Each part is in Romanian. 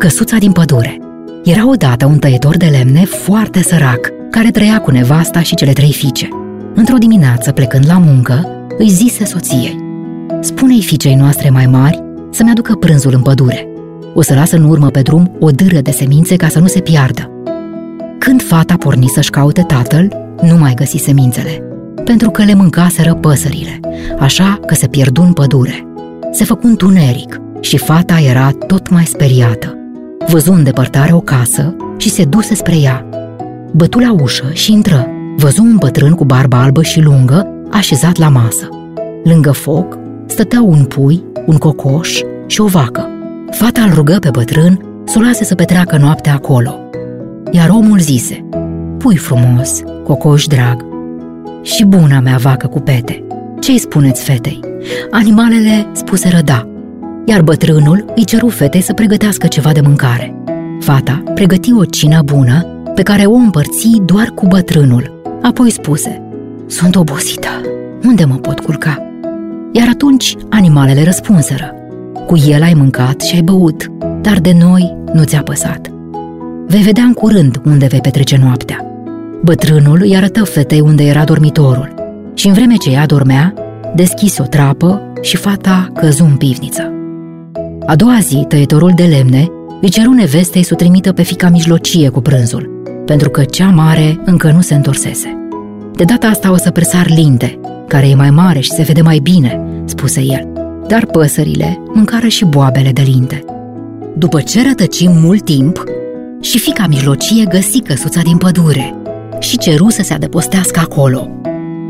Căsuța din pădure Era odată un tăietor de lemne foarte sărac, care trăia cu nevasta și cele trei fiice. Într-o dimineață, plecând la muncă, îi zise soției Spune-i fiicei noastre mai mari să-mi aducă prânzul în pădure. O să lasă în urmă pe drum o dâră de semințe ca să nu se piardă. Când fata porni să-și caute tatăl, nu mai găsi semințele, pentru că le mâncaseră păsările, așa că se pierdu în pădure. Se făcu întuneric și fata era tot mai speriată. Văzu în depărtare o casă și se duse spre ea. Bătu la ușă și intră. Văzu un bătrân cu barbă albă și lungă, așezat la masă. Lângă foc stăteau un pui, un cocoș și o vacă. Fata îl rugă pe bătrân să o lase să petreacă noaptea acolo. Iar omul zise, Pui frumos, cocoș drag, și buna mea vacă cu pete, ce-i spuneți fetei? Animalele spuseră da, iar bătrânul îi ceru fetei să pregătească ceva de mâncare. Fata pregăti o cină bună pe care o împărți doar cu bătrânul. Apoi spuse, Sunt obosită, unde mă pot culca? Iar atunci animalele răspunseră, Cu el ai mâncat și ai băut, dar de noi nu ți-a păsat. Vei vedea în curând unde vei petrece noaptea. Bătrânul îi arătă fetei unde era dormitorul și în vreme ce ea dormea, deschise o trapă și fata căzu în pivniță. A doua zi, tăietorul de lemne îi ceru nevestei să o trimită pe fica mijlocie cu prânzul, pentru că cea mare încă nu se întorsese. De data asta o să presar linte, care e mai mare și se vede mai bine, spuse el. Dar păsările mâncară și boabele de linte. După ce rătăci mult timp, și fica mijlocie găsi căsuța din pădure și ceru să se adăpostească acolo.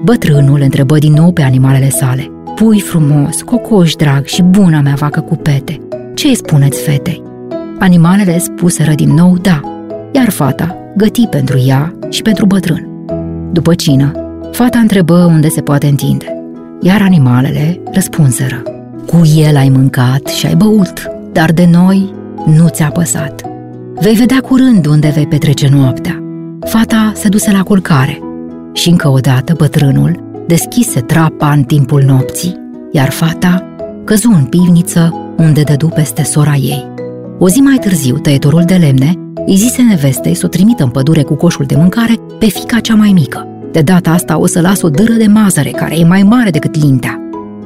Bătrânul întrebă din nou pe animalele sale. Pui frumos, cocoș drag și buna mea vacă cu pete. Ce îi spuneți fetei? Animalele spuseră din nou da, iar fata găti pentru ea și pentru bătrân. După cină, fata întrebă unde se poate întinde, iar animalele răspunseră. Cu el ai mâncat și ai băut, dar de noi nu ți-a păsat. Vei vedea curând unde vei petrece noaptea. Fata se duse la culcare și încă o dată bătrânul deschise trapa în timpul nopții, iar fata căzu în pivniță unde dădu peste sora ei. O zi mai târziu, tăietorul de lemne îi zise nevestei să o trimită în pădure cu coșul de mâncare pe fica cea mai mică. De data asta o să las o dâră de mazăre care e mai mare decât lintea.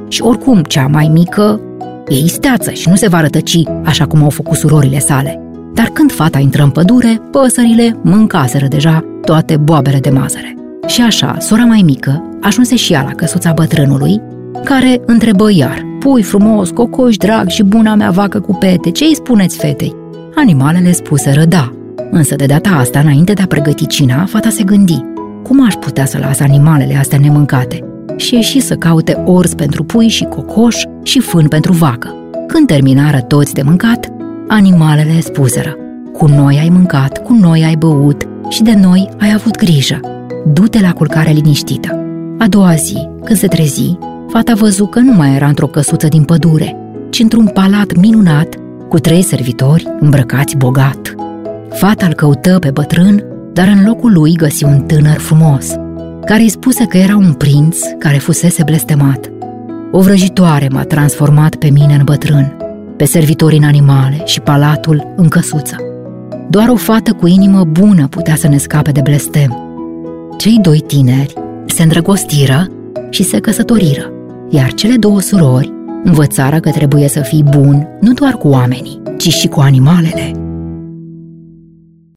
Și oricum, cea mai mică e isteață și nu se va rătăci așa cum au făcut surorile sale. Dar când fata intră în pădure, păsările mâncaseră deja toate boabele de mazăre. Și așa, sora mai mică ajunse și ea la căsuța bătrânului, care întrebă iar, Pui frumos, cocoș drag și buna mea vacă cu pete, ce îi spuneți fetei? Animalele spuseră da, însă de data asta, înainte de a pregăti cina, fata se gândi, cum aș putea să las animalele astea nemâncate? Și ieși să caute orz pentru pui și cocoș și fân pentru vacă. Când terminară toți de mâncat, Animalele spuseră, cu noi ai mâncat, cu noi ai băut și de noi ai avut grijă. Du-te la culcare liniștită. A doua zi, când se trezi, fata văzu că nu mai era într-o căsuță din pădure, ci într-un palat minunat cu trei servitori îmbrăcați bogat. Fata îl căută pe bătrân, dar în locul lui găsi un tânăr frumos, care îi spuse că era un prinț care fusese blestemat. O vrăjitoare m-a transformat pe mine în bătrân pe servitori în animale și palatul în căsuță. Doar o fată cu inimă bună putea să ne scape de blestem. Cei doi tineri se îndrăgostiră și se căsătoriră, iar cele două surori învățară că trebuie să fii bun nu doar cu oamenii, ci și cu animalele.